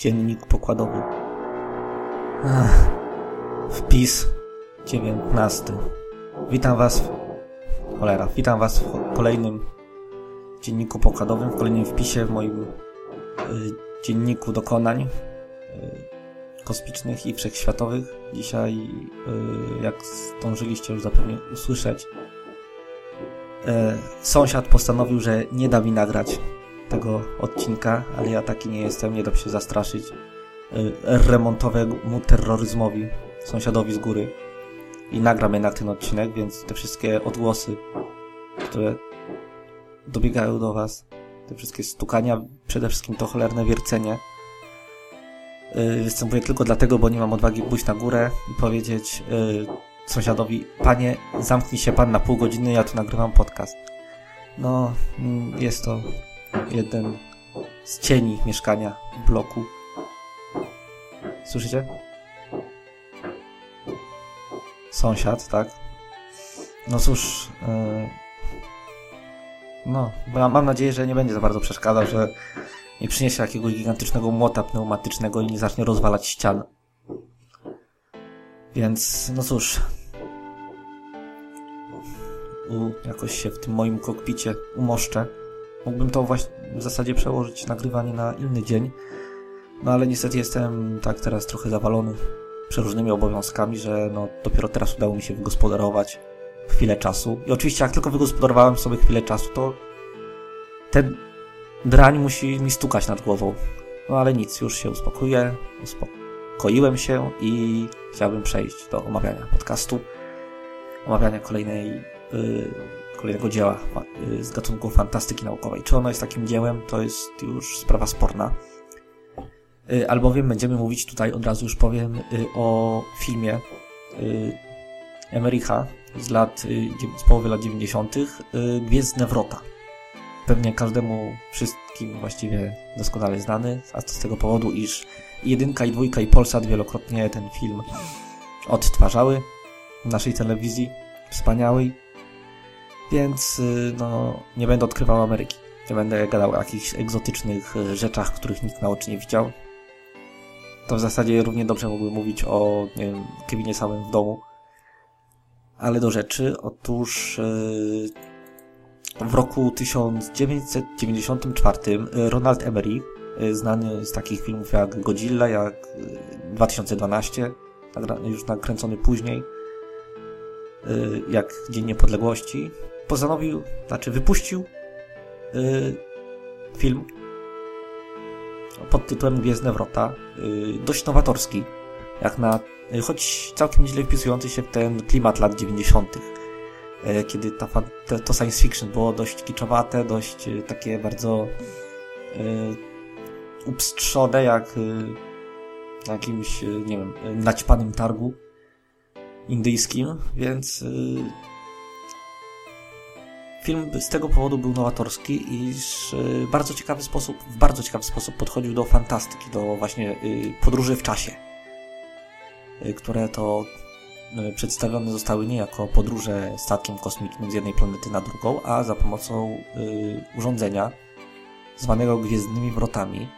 Dziennik pokładowy. Ach, wpis 19. Witam Was. W... Cholera, witam Was w kolejnym dzienniku pokładowym, w kolejnym wpisie w moim y, dzienniku dokonań y, kosmicznych i wszechświatowych. Dzisiaj, y, jak zdążyliście już zapewne usłyszeć, y, sąsiad postanowił, że nie da mi nagrać tego odcinka, ale ja taki nie jestem, nie dam się zastraszyć y, remontowemu terroryzmowi sąsiadowi z góry i nagram jednak ten odcinek, więc te wszystkie odgłosy, które dobiegają do was, te wszystkie stukania, przede wszystkim to cholerne wiercenie, yy, występuje tylko dlatego, bo nie mam odwagi pójść na górę i powiedzieć yy, sąsiadowi, panie, zamknij się pan na pół godziny, ja tu nagrywam podcast. No, mm, jest to jeden z cieni mieszkania bloku. Słyszycie? Sąsiad, tak? No cóż, yy... no, mam nadzieję, że nie będzie za bardzo przeszkadzał, że nie przyniesie jakiegoś gigantycznego młota pneumatycznego i nie zacznie rozwalać ścian. Więc, no cóż, u, jakoś się w tym moim kokpicie umoszczę. Mógłbym to właśnie w zasadzie przełożyć nagrywanie na inny dzień, no ale niestety jestem tak teraz trochę zawalony przeróżnymi obowiązkami, że no dopiero teraz udało mi się wygospodarować chwilę czasu. I oczywiście jak tylko wygospodarowałem sobie chwilę czasu, to ten drań musi mi stukać nad głową. No ale nic, już się uspokoję, uspokoiłem się i chciałbym przejść do omawiania podcastu, omawiania kolejnej yy, kolejnego dzieła y, z gatunku fantastyki naukowej. Czy ono jest takim dziełem, to jest już sprawa sporna. Y, albowiem będziemy mówić tutaj, od razu już powiem, y, o filmie Emericha z lat, z połowy lat 90. Gwiezdne Wrota. Pewnie każdemu, wszystkim właściwie doskonale znany, a to z tego powodu, iż jedynka i dwójka i Polsat wielokrotnie ten film odtwarzały w naszej telewizji wspaniałej więc y, no, nie będę odkrywał Ameryki. Nie będę gadał o jakichś egzotycznych y, rzeczach, których nikt na oczy nie widział. To w zasadzie równie dobrze mógłbym mówić o nie wiem, Kevinie samym w domu. Ale do rzeczy, otóż yy, w roku 1994 Ronald Emery, znany z takich filmów jak Godzilla, jak yy, 2012, już nakręcony później, jak Dzień Niepodległości, postanowił, znaczy wypuścił yy, film pod tytułem Gwiezdne Wrota, yy, dość nowatorski, jak na, yy, choć całkiem nieźle wpisujący się w ten klimat lat 90., yy, kiedy ta, to, to science fiction było dość kiczowate, dość takie bardzo upstrzone, jak na jakimś, nie wiem, naćpanym targu indyjskim, więc Film z tego powodu był nowatorski, iż y, bardzo ciekawy sposób, w bardzo ciekawy sposób podchodził do fantastyki, do właśnie y, podróży w czasie, y, które to przedstawione zostały nie jako podróże statkiem kosmicznym z jednej planety na drugą, a za pomocą urządzenia zwanego gwiezdnymi wrotami.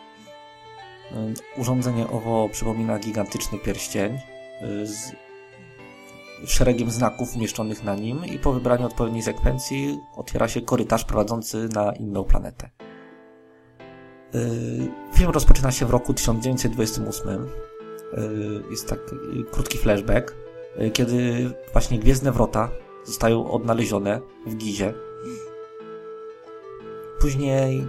Urządzenie owo przypomina gigantyczny pierścień z szeregiem znaków umieszczonych na nim i po wybraniu odpowiedniej sekwencji otwiera się korytarz prowadzący na inną planetę. Yy, film rozpoczyna się w roku 1928. Yy, jest tak krótki flashback, yy, kiedy właśnie Gwiezdne Wrota zostają odnalezione w Gizie. Później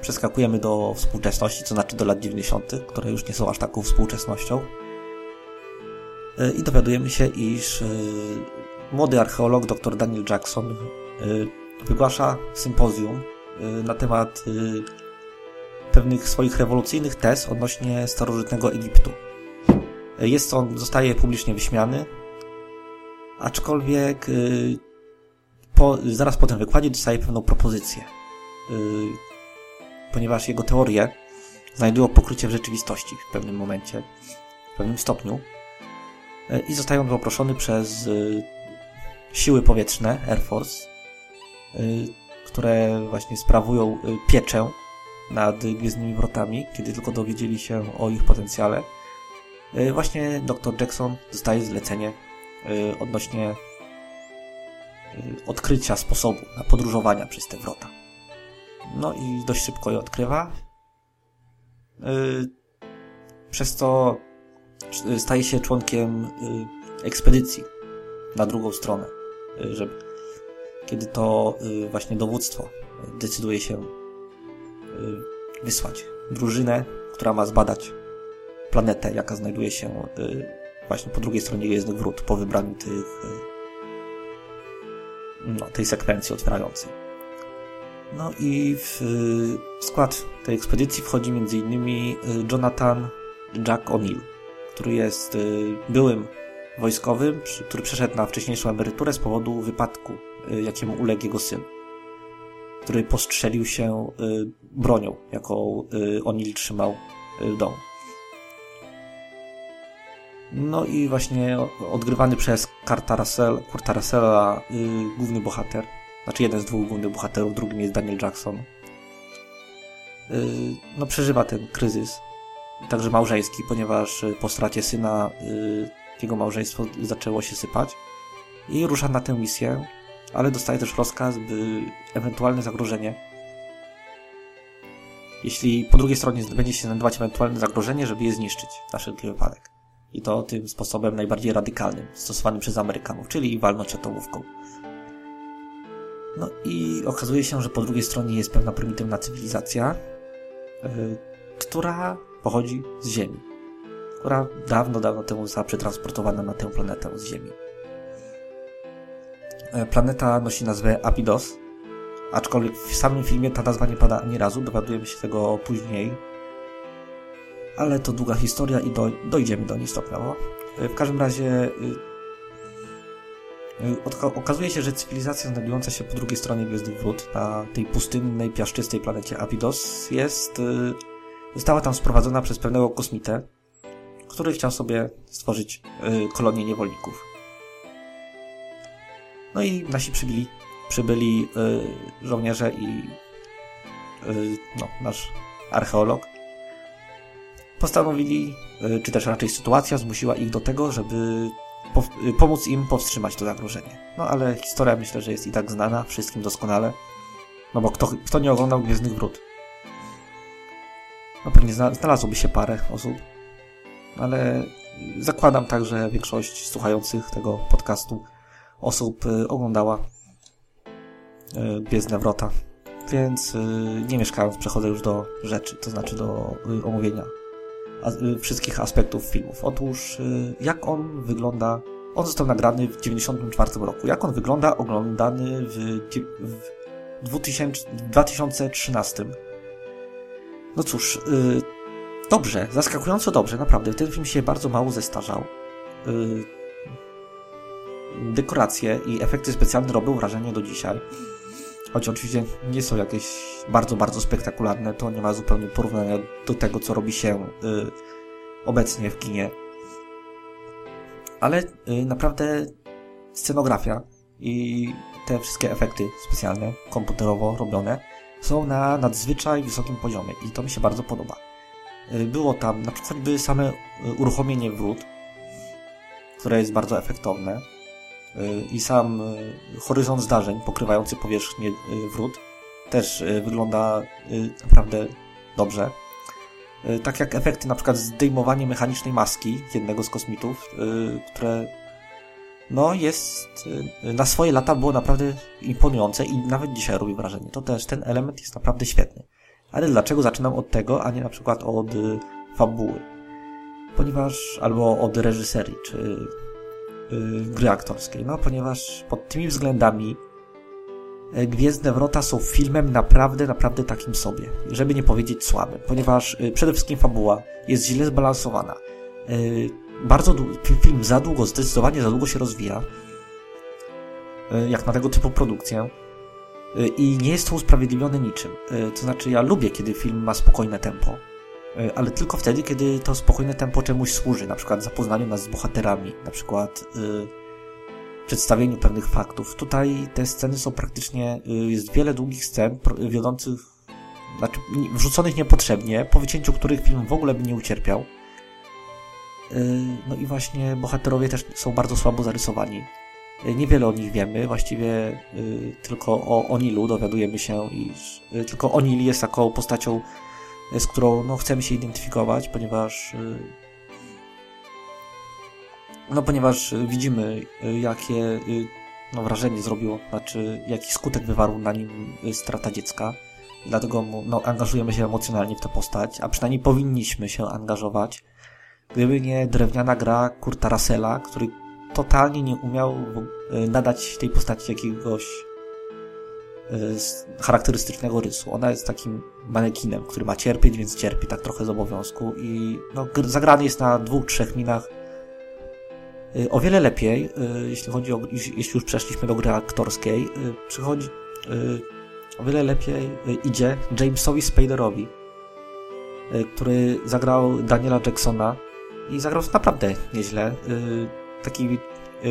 przeskakujemy do współczesności, to znaczy do lat 90., które już nie są aż taką współczesnością. E, i dowiadujemy się, iż e, młody archeolog dr Daniel Jackson e, wygłasza sympozjum na temat pewnych swoich rewolucyjnych tez odnośnie starożytnego Egiptu. Jest on, zostaje publicznie wyśmiany, aczkolwiek po, zaraz po tym wykładzie dostaje pewną propozycję, ponieważ jego teorie znajdują pokrycie w rzeczywistości w pewnym momencie, w pewnym stopniu. E, i zostają poproszony przez e, siły powietrzne Air Force, e, które właśnie sprawują pieczę nad Gwiezdnymi Wrotami, kiedy tylko dowiedzieli się o ich potencjale, właśnie dr Jackson dostaje zlecenie odnośnie odkrycia sposobu na podróżowania przez te wrota. No i dość szybko je odkrywa. Przez to staje się członkiem ekspedycji na drugą stronę, żeby kiedy to właśnie dowództwo decyduje się wysłać drużynę, która ma zbadać planetę, jaka znajduje się właśnie po drugiej stronie Gwiezdnych Wrót, po wybraniu tych no, tej sekwencji otwierającej. No i w skład tej ekspedycji wchodzi m.in. Jonathan Jack O'Neill, który jest byłym wojskowym, który przeszedł na wcześniejszą emeryturę z powodu wypadku, jakiemu uległ jego syn, który postrzelił się bronią, jaką O'Neill trzymał w domu. No i właśnie odgrywany przez Kurta, Russell, Kurta Russella główny bohater, znaczy jeden z dwóch głównych bohaterów, drugim jest Daniel Jackson. No przeżywa ten kryzys, także małżeński, ponieważ po stracie syna yy, jego małżeństwo zaczęło się sypać i rusza na tę misję, ale dostaje też rozkaz, by ewentualne zagrożenie jeśli po drugiej stronie będzie się znajdować ewentualne zagrożenie, żeby je zniszczyć na wszelki wypadek. I to tym sposobem najbardziej radykalnym, stosowanym przez Amerykanów, czyli walnąć atomówką. No i okazuje się, że po drugiej stronie jest pewna prymitywna cywilizacja, yy, która pochodzi z Ziemi. Która dawno, dawno temu została przetransportowana na tę planetę z Ziemi. Yy, planeta nosi nazwę Apidos, aczkolwiek w samym filmie ta nazwa nie pada ani razu, dowiadujemy się tego później, ale to długa historia i do, dojdziemy do niej stopniowo. E, w każdym razie e, e, okazuje się, że cywilizacja znajdująca się po drugiej stronie Gwiezdnych Wrót, na tej pustynnej, piaszczystej planecie Abydos, jest, została tam sprowadzona przez pewnego kosmitę, który chciał sobie stworzyć kolonię niewolników. No i nasi przybyli, przybyli żołnierze i no, nasz archeolog postanowili, e, czy też raczej sytuacja zmusiła ich do tego, żeby e, pomóc im powstrzymać to zagrożenie. No ale historia myślę, że jest i tak znana wszystkim doskonale. No bo kto, kto nie oglądał Gwiezdnych Wrót? No pewnie znalazłoby się parę osób, ale zakładam tak, że większość słuchających tego podcastu osób e, oglądała Gwiezdne Wrota. Więc nie mieszkając, przechodzę już do rzeczy, to znaczy do omówienia Y, wszystkich aspektów filmów. Otóż y, jak on wygląda, on został nagrany w 1994 roku. Jak on wygląda oglądany w, w 2000, 2013? No cóż, y, dobrze, zaskakująco dobrze, naprawdę. Ten film się bardzo mało zestarzał. Dekoracje i efekty specjalne robią wrażenie do dzisiaj. Choć oczywiście nie są jakieś bardzo, bardzo spektakularne, to nie ma zupełnie porównania do tego, co robi się y, obecnie w kinie. Ale y, naprawdę scenografia i te wszystkie efekty specjalne, komputerowo robione, są na nadzwyczaj wysokim poziomie i to mi się bardzo podoba. Y, było tam na przykład same y, uruchomienie wrót, które jest bardzo efektowne i sam e, horyzont zdarzeń pokrywający powierzchnię e, wrót też e, wygląda naprawdę dobrze. Tak jak efekty na przykład zdejmowanie mechanicznej maski jednego z kosmitów, które no jest na swoje lata było naprawdę imponujące i nawet dzisiaj robi wrażenie. To też ten element jest naprawdę świetny. Ale dlaczego zaczynam od tego, a nie na przykład od fabuły? Ponieważ albo od reżyserii, czy Y, gry aktorskiej, no ponieważ pod tymi względami y, Gwiezdne Wrota są filmem naprawdę, naprawdę takim sobie, żeby nie powiedzieć słabym, ponieważ y, przede wszystkim fabuła jest źle zbalansowana. Bardzo film za długo, zdecydowanie za długo się rozwija, jak na tego typu produkcję i nie jest to usprawiedliwione niczym. To znaczy ja lubię, kiedy film ma spokojne tempo, E, ale tylko wtedy, kiedy to spokojne tempo czemuś służy, na przykład zapoznaniu nas z bohaterami, na przykład przedstawieniu pewnych faktów. Tutaj te sceny są praktycznie, jest wiele długich scen wiodących znaczy wrzuconych niepotrzebnie, po wycięciu których film w ogóle by nie ucierpiał. No i właśnie bohaterowie też są bardzo słabo zarysowani. Niewiele o nich wiemy, właściwie tylko o Onilu dowiadujemy się, iż tylko Onil jest taką postacią, z którą no, chcemy się identyfikować, ponieważ no ponieważ widzimy jakie no, wrażenie zrobiło, znaczy jaki skutek wywarł na nim strata dziecka. Dlatego no, angażujemy się emocjonalnie w tę postać, a przynajmniej powinniśmy się angażować. Gdyby nie drewniana gra Kurta Russella, który totalnie nie umiał e, nadać tej postaci jakiegoś e, charakterystycznego rysu. Ona jest takim manekinem, który ma cierpieć, więc cierpi tak trochę z obowiązku i no, zagrany jest na dwóch, trzech minach e, o wiele lepiej, jeśli chodzi o, jeśli już przeszliśmy do gry aktorskiej, przychodzi o wiele lepiej idzie Jamesowi Spaderowi, który zagrał Daniela Jacksona i zagrał naprawdę nieźle. Taki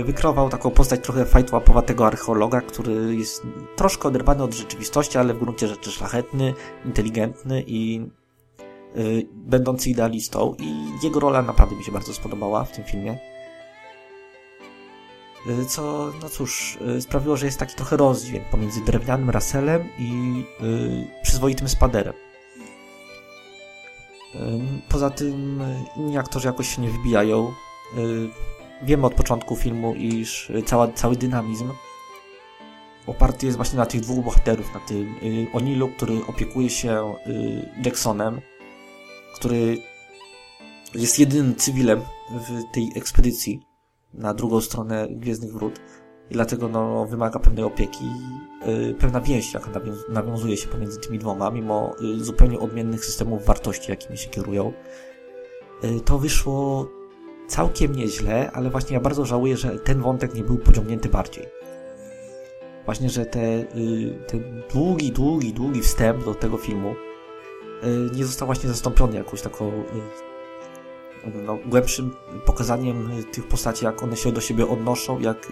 wykrował taką postać trochę fajtłapowatego archeologa, który jest troszkę oderwany od rzeczywistości, ale w gruncie rzeczy szlachetny, inteligentny i yy, będący idealistą i jego rola naprawdę mi się bardzo spodobała w tym filmie. Co, no cóż, sprawiło, że jest taki trochę rozdźwięk pomiędzy drewnianym Russellem i przyzwoitym Spaderem. Poza tym inni aktorzy jakoś się nie wbijają wiemy od początku filmu, iż cała, cały dynamizm oparty jest właśnie na tych dwóch bohaterów, na tym y, Onilu, który opiekuje się y, Jacksonem, który jest jedynym cywilem w tej ekspedycji na drugą stronę Gwiezdnych Wrót i dlatego no, wymaga pewnej opieki, y, pewna więź, jaka nawiązuje się pomiędzy tymi dwoma, mimo y, zupełnie odmiennych systemów wartości, jakimi się kierują. Y, to wyszło całkiem nieźle, ale właśnie ja bardzo żałuję, że ten wątek nie był pociągnięty bardziej. Właśnie, że te, y, ten długi, długi, długi wstęp do tego filmu y, nie został właśnie zastąpiony jakąś taką y, no, głębszym pokazaniem tych postaci, jak one się do siebie odnoszą, jak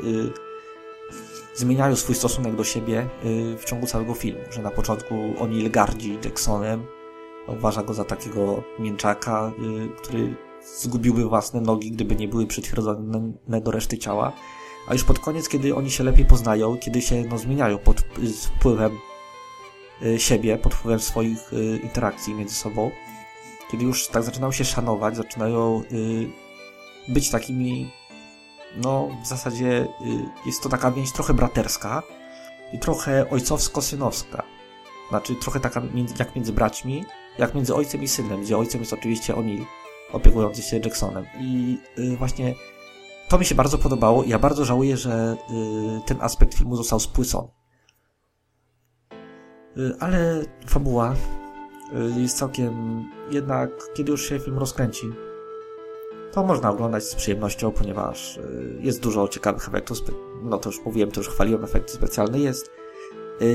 zmieniają swój stosunek do siebie w ciągu całego filmu. Że na początku oni gardzi Jacksonem, uważa go za takiego mięczaka, który zgubiłby własne nogi, gdyby nie były przytwierdzone do reszty ciała. A już pod koniec, kiedy oni się lepiej poznają, kiedy się no, zmieniają pod wpływem y, siebie, pod wpływem swoich y, interakcji między sobą, kiedy już tak zaczynają się szanować, zaczynają y, być takimi, no w zasadzie jest to taka więź trochę braterska i trochę ojcowsko-synowska. Znaczy trochę taka jak między braćmi, jak między ojcem i synem, gdzie ojcem jest oczywiście O'Neill, opiekujący się Jacksonem. I y, właśnie to mi się bardzo podobało i ja bardzo żałuję, że y, ten aspekt filmu został spłycony. Y, ale fabuła jest całkiem... Jednak, kiedy już się film rozkręci, to można oglądać z przyjemnością, ponieważ jest dużo ciekawych efektów. No to już mówiłem, to już chwaliłem efekty specjalne. Jest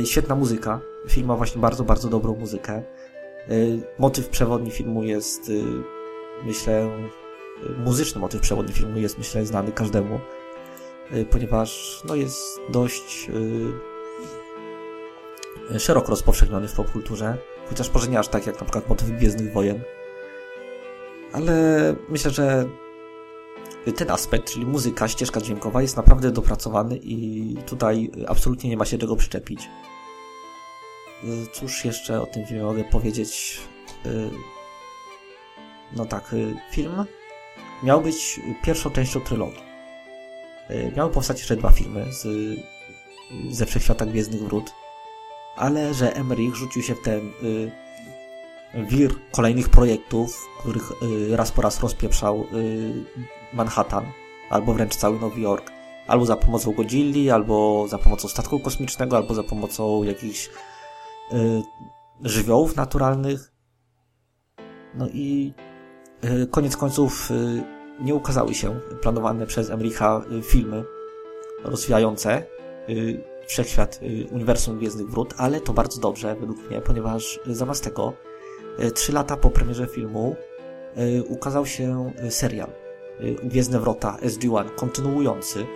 świetna muzyka. Film ma właśnie bardzo, bardzo dobrą muzykę. Motyw przewodni filmu jest myślę, muzyczny motyw przewodni filmu jest, myślę, znany każdemu, y, ponieważ no, jest dość szeroko rozpowszechniony w popkulturze, chociaż może nie aż tak jak na przykład motyw Gwiezdnych Wojen. Ale myślę, że ten aspekt, czyli muzyka, ścieżka dźwiękowa jest naprawdę dopracowany i tutaj absolutnie nie ma się czego przyczepić. Cóż jeszcze o tym filmie mogę powiedzieć? Y, no tak, y, film miał być pierwszą częścią trylogii. Y, miały powstać jeszcze dwa filmy z, ze Wszechświata Gwiezdnych Wrót, ale że Emmerich rzucił się w ten wir kolejnych projektów, których y, raz po raz rozpieprzał y, Manhattan, albo wręcz cały Nowy Jork, albo za pomocą Godzilli, albo za pomocą statku kosmicznego, albo za pomocą jakichś y, żywiołów naturalnych. No i koniec końców nie ukazały się planowane przez Emricha filmy rozwijające wszechświat uniwersum Gwiezdnych Wrót, ale to bardzo dobrze według mnie, ponieważ zamiast tego trzy lata po premierze filmu ukazał się serial Gwiezdne Wrota SG-1 kontynuujący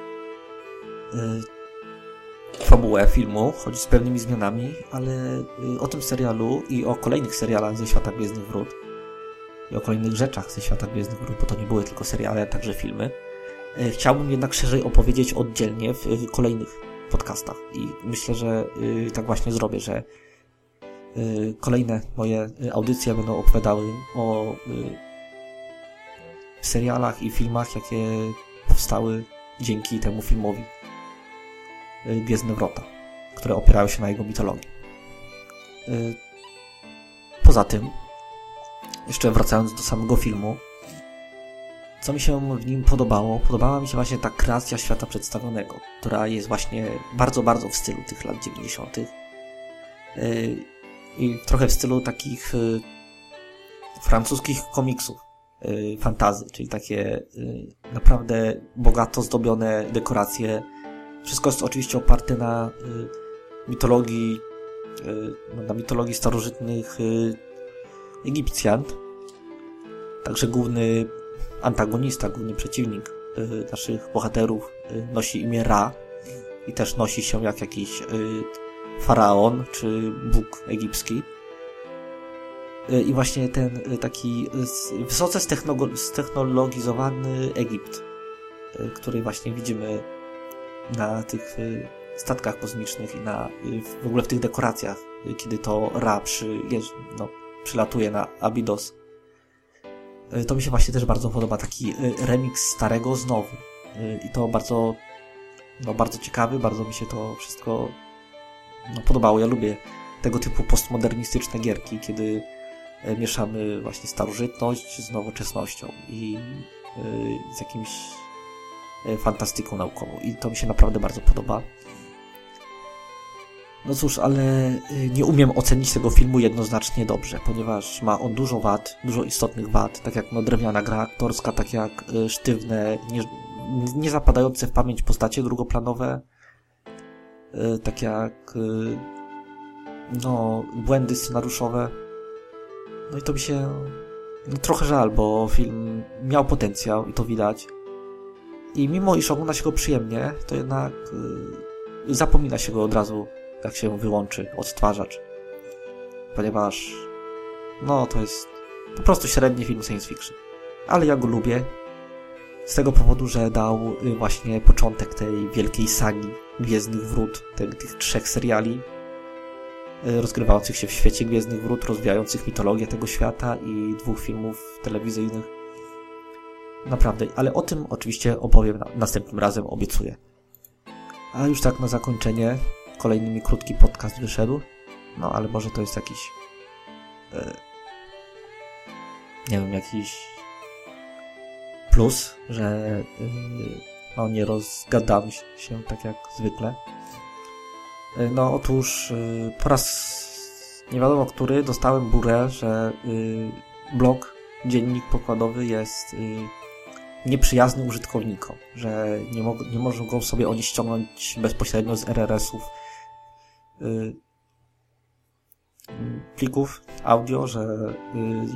fabułę filmu, choć z pewnymi zmianami, ale o tym serialu i o kolejnych serialach ze świata Gwiezdnych Wrót i o kolejnych rzeczach ze świata Gwiezdnych Wrót, bo to nie były tylko seriale, ale także filmy, chciałbym jednak szerzej opowiedzieć oddzielnie w kolejnych podcastach. I myślę, że tak właśnie zrobię, że kolejne moje audycje będą opowiadały o serialach i filmach, jakie powstały dzięki temu filmowi y, Gwiezdne Wrota, które opierały się na jego mitologii. Y, poza tym, jeszcze wracając do samego filmu, co mi się w nim podobało? Podobała mi się właśnie ta kreacja świata przedstawionego, która jest właśnie bardzo, bardzo w stylu tych lat 90. Y, I trochę w stylu takich francuskich komiksów Y, fantazy, czyli takie y, naprawdę bogato zdobione dekoracje. Wszystko jest oczywiście oparte na y, mitologii, na mitologii starożytnych Egipcjan. Także główny antagonista, główny przeciwnik naszych bohaterów nosi imię Ra i też nosi się jak jakiś faraon czy bóg egipski. E, i właśnie ten e, taki e, wysoce ztechnologizowany Egipt, który właśnie widzimy na tych statkach kosmicznych i na, w ogóle w tych dekoracjach, kiedy to Ra przy, no, przylatuje na Abydos. To mi się właśnie też bardzo podoba, taki remix starego z nowym. I to bardzo, no, bardzo ciekawy, bardzo mi się to wszystko no, podobało. Ja lubię tego typu postmodernistyczne gierki, kiedy E, mieszamy właśnie starożytność z nowoczesnością i e, z jakimś e, fantastyką naukową. I to mi się naprawdę bardzo podoba. No cóż, ale nie umiem ocenić tego filmu jednoznacznie dobrze, ponieważ ma on dużo wad, dużo istotnych wad, tak jak no, drewniana gra aktorska, tak jak sztywne, nie, nie zapadające w pamięć postacie drugoplanowe, tak jak no, błędy scenariuszowe. No i to mi się no, trochę żal, bo film miał potencjał i to widać. I mimo iż ogląda się go przyjemnie, to jednak yy, zapomina się go od razu, jak się wyłączy odtwarzacz. Ponieważ no to jest po prostu średni film science fiction. Ale ja go lubię. Z tego powodu, że dał y, właśnie początek tej wielkiej sagi Gwiezdnych Wrót, tych, tych trzech seriali, E, rozgrywających się w świecie Gwiezdnych Wrót, rozwijających mitologię tego świata i dwóch filmów telewizyjnych. Naprawdę, ale o tym oczywiście opowiem następnym razem, obiecuję. A już tak na zakończenie, kolejny mi krótki podcast wyszedł. No, ale może to jest jakiś... E, nie wiem, jakiś plus, że e, no, nie rozgadam się tak jak zwykle. Y, no otóż y, po raz nie wiadomo który dostałem burę, że y, blog, dziennik pokładowy jest nieprzyjazny użytkownikom, że nie, mo nie mogą go sobie oni ściągnąć bezpośrednio z RRS-ów plików audio, że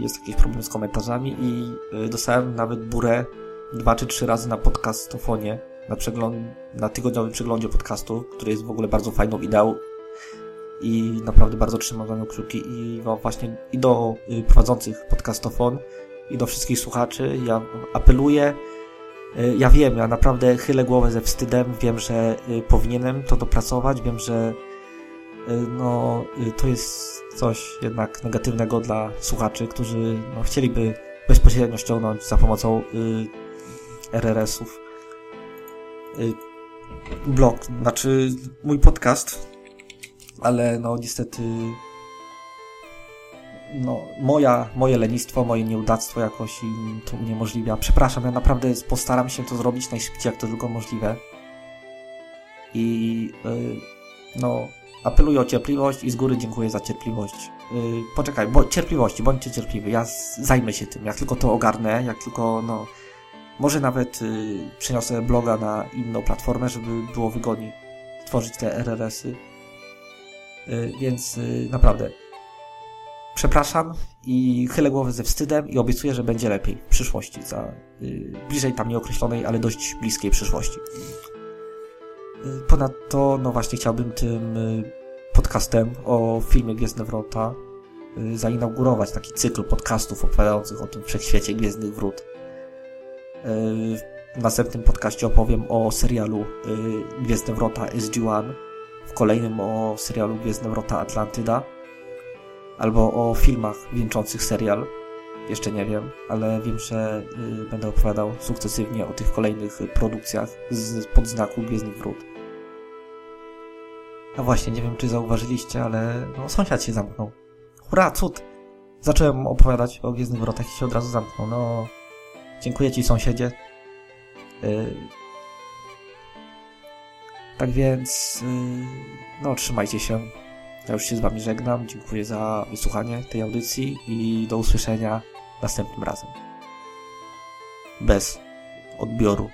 jest jakiś problem z komentarzami i dostałem nawet burę dwa czy trzy razy na podcastofonie na, przegląd, na tygodniowym przeglądzie podcastu, który jest w ogóle bardzo fajną ideą i naprawdę bardzo trzymam za nią kciuki i właśnie i do y, prowadzących podcastofon i do wszystkich słuchaczy. Ja apeluję y, ja wiem, ja naprawdę chylę głowę ze wstydem, wiem, że y, powinienem to dopracować, wiem, że no, to jest coś jednak negatywnego dla słuchaczy, którzy no, chcieliby bezpośrednio ściągnąć za pomocą RRS-ów Y, blog, znaczy mój podcast, ale no niestety no, moja, moje lenistwo, moje nieudactwo jakoś to uniemożliwia. Przepraszam, ja naprawdę postaram się to zrobić najszybciej, jak to tylko możliwe. I yy, no, apeluję o cierpliwość i z góry dziękuję za cierpliwość. Yy, poczekaj, bo cierpliwości, bądźcie cierpliwi, ja zajmę się tym, jak tylko to ogarnę, jak tylko, no, może nawet y, przeniosę bloga na inną platformę, żeby było wygodniej tworzyć te RRS-y. Y, więc y, naprawdę przepraszam i chylę głowę ze wstydem i obiecuję, że będzie lepiej w przyszłości, za y, bliżej tam nieokreślonej, ale dość bliskiej przyszłości. Ponadto, no właśnie chciałbym tym podcastem o filmie Gwiezdne Wrota zainaugurować taki cykl podcastów opowiadających o tym wszechświecie Gwiezdnych Wrót. W następnym podcaście opowiem o serialu Gwiezdne Wrota SG-1, w kolejnym o serialu Gwiezdne Wrota Atlantyda, albo o filmach wieńczących serial. Jeszcze nie wiem, ale wiem, że y, będę opowiadał sukcesywnie o tych kolejnych produkcjach z podznaku Gwiezdnych Wrót. A właśnie, nie wiem czy zauważyliście, ale no, sąsiad się zamknął. Hurra, cud! Zacząłem opowiadać o Gwiezdnych Wrotach i się od razu zamknął. No, dziękuję Ci sąsiedzie. Y, tak więc, y, no, trzymajcie się. Ja już się z Wami żegnam. Dziękuję za wysłuchanie tej audycji i do usłyszenia następnym razem. Bez odbioru.